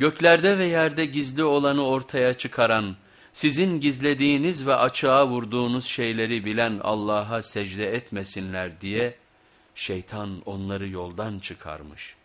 Göklerde ve yerde gizli olanı ortaya çıkaran, sizin gizlediğiniz ve açığa vurduğunuz şeyleri bilen Allah'a secde etmesinler diye şeytan onları yoldan çıkarmış.''